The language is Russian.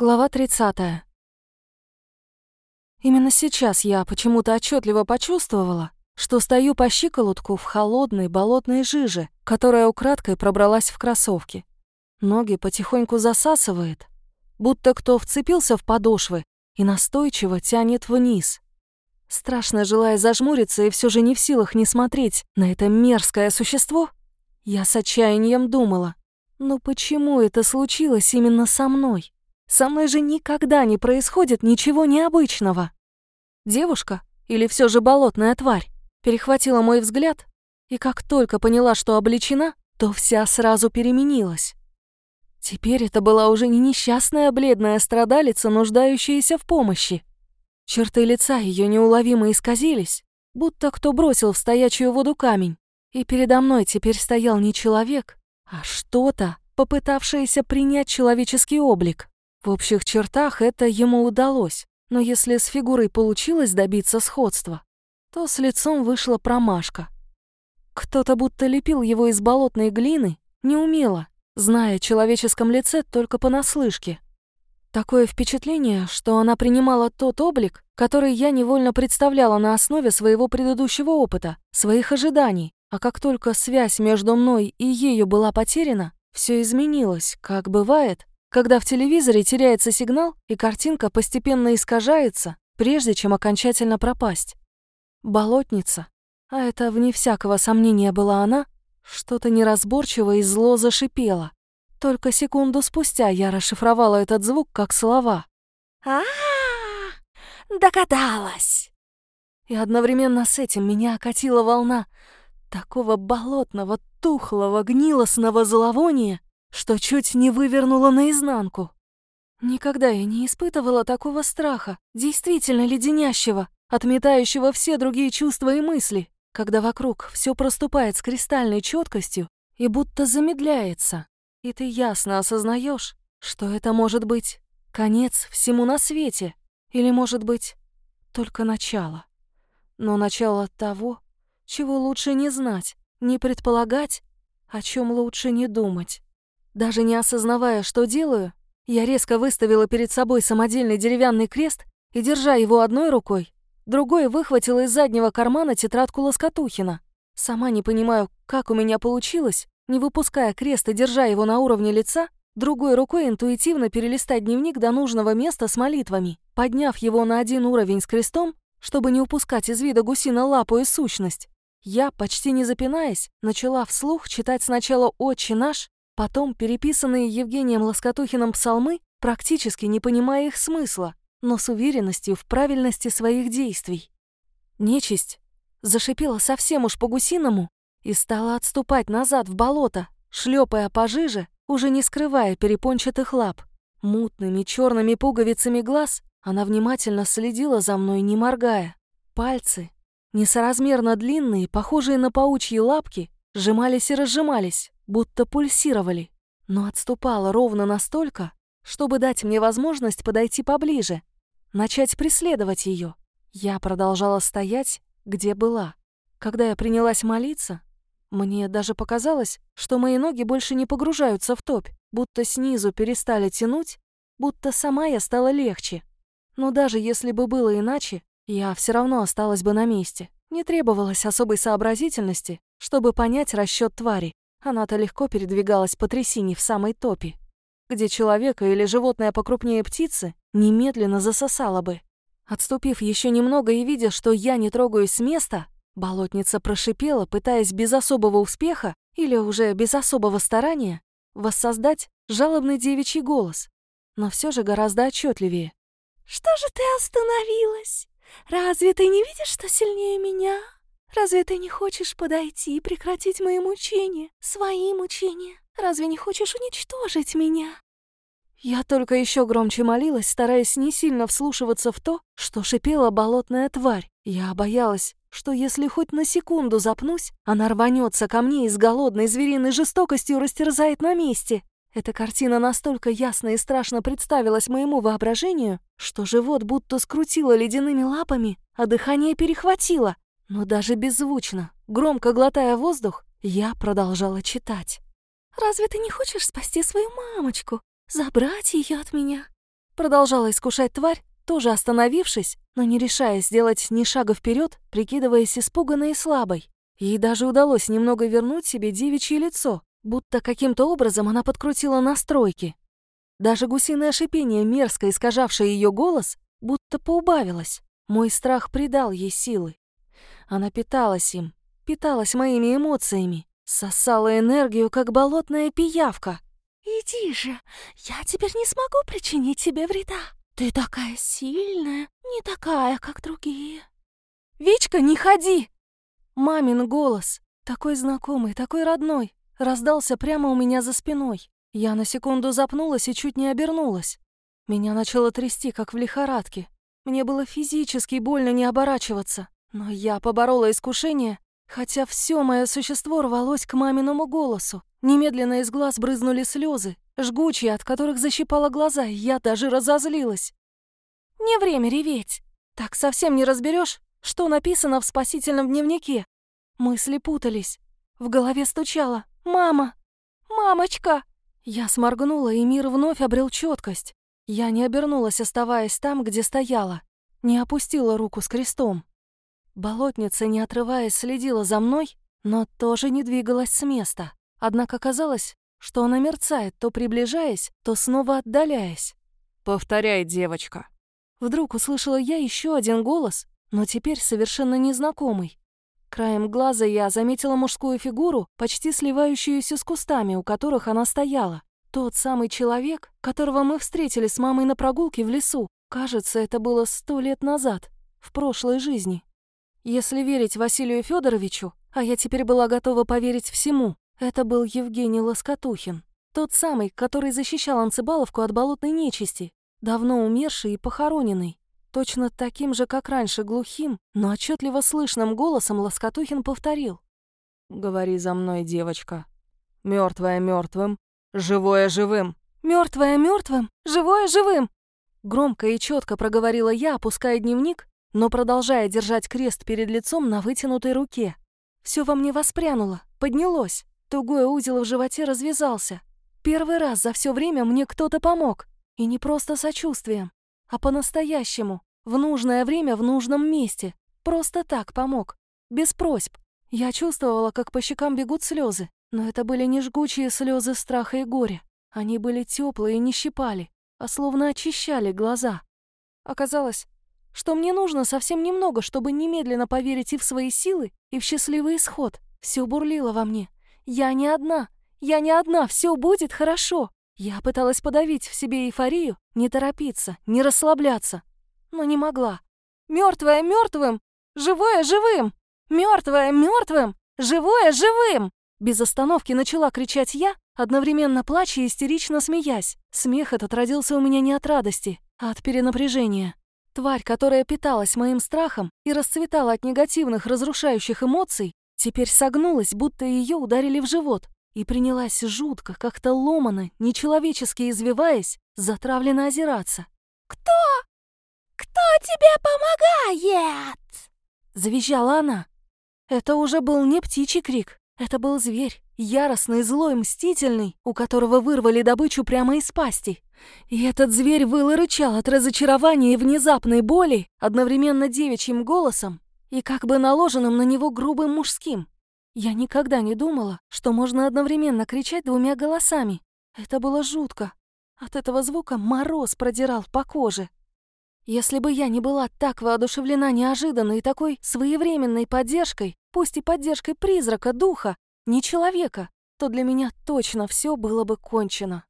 Глава 30. Именно сейчас я почему-то отчетливо почувствовала, что стою по щиколотку в холодной болотной жиже, которая украдкой пробралась в кроссовки. Ноги потихоньку засасывает, будто кто вцепился в подошвы и настойчиво тянет вниз. Страшно желая зажмуриться и все же не в силах не смотреть на это мерзкое существо, я с отчаянием думала, ну почему это случилось именно со мной? Со мной же никогда не происходит ничего необычного. Девушка, или все же болотная тварь, перехватила мой взгляд, и как только поняла, что обличена, то вся сразу переменилась. Теперь это была уже не несчастная бледная страдалица, нуждающаяся в помощи. Черты лица ее неуловимо исказились, будто кто бросил в стоячую воду камень, и передо мной теперь стоял не человек, а что-то, попытавшееся принять человеческий облик. В общих чертах это ему удалось, но если с фигурой получилось добиться сходства, то с лицом вышла промашка. Кто-то будто лепил его из болотной глины, неумело, зная о человеческом лице только понаслышке. Такое впечатление, что она принимала тот облик, который я невольно представляла на основе своего предыдущего опыта, своих ожиданий, а как только связь между мной и ею была потеряна, все изменилось, как бывает, когда в телевизоре теряется сигнал и картинка постепенно искажается, прежде чем окончательно пропасть. Болотница, а это вне всякого сомнения была она, что-то неразборчиво и зло зашипело. Только секунду спустя я расшифровала этот звук как слова. а, Догадалась!» И одновременно с этим меня окатила волна такого болотного, тухлого, гнилостного зловония, что чуть не вывернула наизнанку. Никогда я не испытывала такого страха, действительно леденящего, отметающего все другие чувства и мысли, когда вокруг все проступает с кристальной четкостью и будто замедляется, и ты ясно осознаешь, что это может быть конец всему на свете, или, может быть, только начало. Но начало того, чего лучше не знать, не предполагать, о чем лучше не думать. Даже не осознавая, что делаю, я резко выставила перед собой самодельный деревянный крест и, держа его одной рукой, другой выхватила из заднего кармана тетрадку Лоскотухина. Сама не понимаю, как у меня получилось, не выпуская крест и держа его на уровне лица, другой рукой интуитивно перелистать дневник до нужного места с молитвами, подняв его на один уровень с крестом, чтобы не упускать из вида гусино лапу и сущность. Я, почти не запинаясь, начала вслух читать сначала «Отче наш», Потом переписанные Евгением Лоскотухиным псалмы, практически не понимая их смысла, но с уверенностью в правильности своих действий. Нечисть зашипела совсем уж по-гусиному и стала отступать назад в болото, шлепая пожиже, уже не скрывая перепончатых лап. Мутными черными пуговицами глаз она внимательно следила за мной, не моргая. Пальцы, несоразмерно длинные, похожие на паучьи лапки, сжимались и разжимались, будто пульсировали, но отступала ровно настолько, чтобы дать мне возможность подойти поближе, начать преследовать ее. Я продолжала стоять, где была. Когда я принялась молиться, мне даже показалось, что мои ноги больше не погружаются в топь, будто снизу перестали тянуть, будто сама я стала легче. Но даже если бы было иначе, я все равно осталась бы на месте. Не требовалось особой сообразительности, чтобы понять расчет твари. Она-то легко передвигалась по трясине в самой топе, где человека или животное покрупнее птицы немедленно засосало бы. Отступив еще немного и видя, что я не трогаюсь с места, болотница прошипела, пытаясь без особого успеха или уже без особого старания воссоздать жалобный девичий голос, но все же гораздо отчетливее. «Что же ты остановилась? Разве ты не видишь, что сильнее меня?» Разве ты не хочешь подойти и прекратить мои мучения, свои мучения? Разве не хочешь уничтожить меня?» Я только еще громче молилась, стараясь не сильно вслушиваться в то, что шипела болотная тварь. Я боялась, что если хоть на секунду запнусь, она рванется ко мне и с голодной звериной жестокостью растерзает на месте. Эта картина настолько ясно и страшно представилась моему воображению, что живот будто скрутило ледяными лапами, а дыхание перехватило. Но даже беззвучно, громко глотая воздух, я продолжала читать. «Разве ты не хочешь спасти свою мамочку? Забрать ее от меня? Продолжала искушать тварь, тоже остановившись, но не решая сделать ни шага вперед, прикидываясь испуганной и слабой. Ей даже удалось немного вернуть себе девичье лицо, будто каким-то образом она подкрутила настройки. Даже гусиное шипение, мерзко искажавшее ее голос, будто поубавилось. Мой страх придал ей силы. Она питалась им, питалась моими эмоциями, сосала энергию, как болотная пиявка. «Иди же, я теперь не смогу причинить тебе вреда. Ты такая сильная, не такая, как другие». «Вичка, не ходи!» Мамин голос, такой знакомый, такой родной, раздался прямо у меня за спиной. Я на секунду запнулась и чуть не обернулась. Меня начало трясти, как в лихорадке. Мне было физически больно не оборачиваться, но я поборола искушение, хотя все мое существо рвалось к маминому голосу. Немедленно из глаз брызнули слезы, жгучие, от которых защипала глаза, и я даже разозлилась. Не время реветь. Так совсем не разберешь, что написано в спасительном дневнике. Мысли путались. В голове стучало. «Мама! Мамочка!» Я сморгнула, и мир вновь обрел четкость. Я не обернулась, оставаясь там, где стояла. Не опустила руку с крестом. Болотница, не отрываясь, следила за мной, но тоже не двигалась с места. Однако казалось, что она мерцает, то приближаясь, то снова отдаляясь. «Повторяй, девочка». Вдруг услышала я еще один голос, но теперь совершенно незнакомый. Краем глаза я заметила мужскую фигуру, почти сливающуюся с кустами, у которых она стояла. Тот самый человек, которого мы встретили с мамой на прогулке в лесу. Кажется, это было сто лет назад, в прошлой жизни. Если верить Василию Федоровичу, а я теперь была готова поверить всему, это был Евгений Лоскотухин. Тот самый, который защищал Анцебаловку от болотной нечисти, давно умерший и похороненный. Точно таким же, как раньше, глухим, но отчетливо слышным голосом Лоскотухин повторил. «Говори за мной, девочка. Мертвое мертвым, живое живым». «Мертвое мертвым, живое живым!» Громко и четко проговорила я, опуская дневник, но продолжая держать крест перед лицом на вытянутой руке. Все во мне воспрянуло, поднялось. Тугой узел в животе развязался. Первый раз за все время мне кто-то помог. И не просто сочувствием, а по-настоящему, в нужное время в нужном месте. Просто так помог, без просьб. Я чувствовала, как по щекам бегут слезы, но это были не жгучие слезы страха и горя. Они были теплые и не щипали, а словно очищали глаза. Оказалось, что мне нужно совсем немного, чтобы немедленно поверить и в свои силы, и в счастливый исход. Все бурлило во мне. Я не одна, я не одна, все будет хорошо. Я пыталась подавить в себе эйфорию, не торопиться, не расслабляться, но не могла. Мертвое мертвым, живое живым, мертвое мертвым, живое живым. Без остановки начала кричать я, одновременно плача и истерично смеясь. Смех этот родился у меня не от радости, а от перенапряжения. Тварь, которая питалась моим страхом и расцветала от негативных разрушающих эмоций, теперь согнулась, будто ее ударили в живот и принялась жутко, как-то ломано, нечеловечески извиваясь, затравленно озираться. «Кто? Кто тебе помогает?» Завизжала она. Это уже был не птичий крик, это был зверь, яростный, злой, мстительный, у которого вырвали добычу прямо из пасти. И этот зверь выл и рычал от разочарования и внезапной боли, одновременно девичьим голосом и как бы наложенным на него грубым мужским. Я никогда не думала, что можно одновременно кричать двумя голосами. Это было жутко. От этого звука мороз продирал по коже. Если бы я не была так воодушевлена неожиданной и такой своевременной поддержкой, пусть и поддержкой призрака, духа, не человека, то для меня точно все было бы кончено.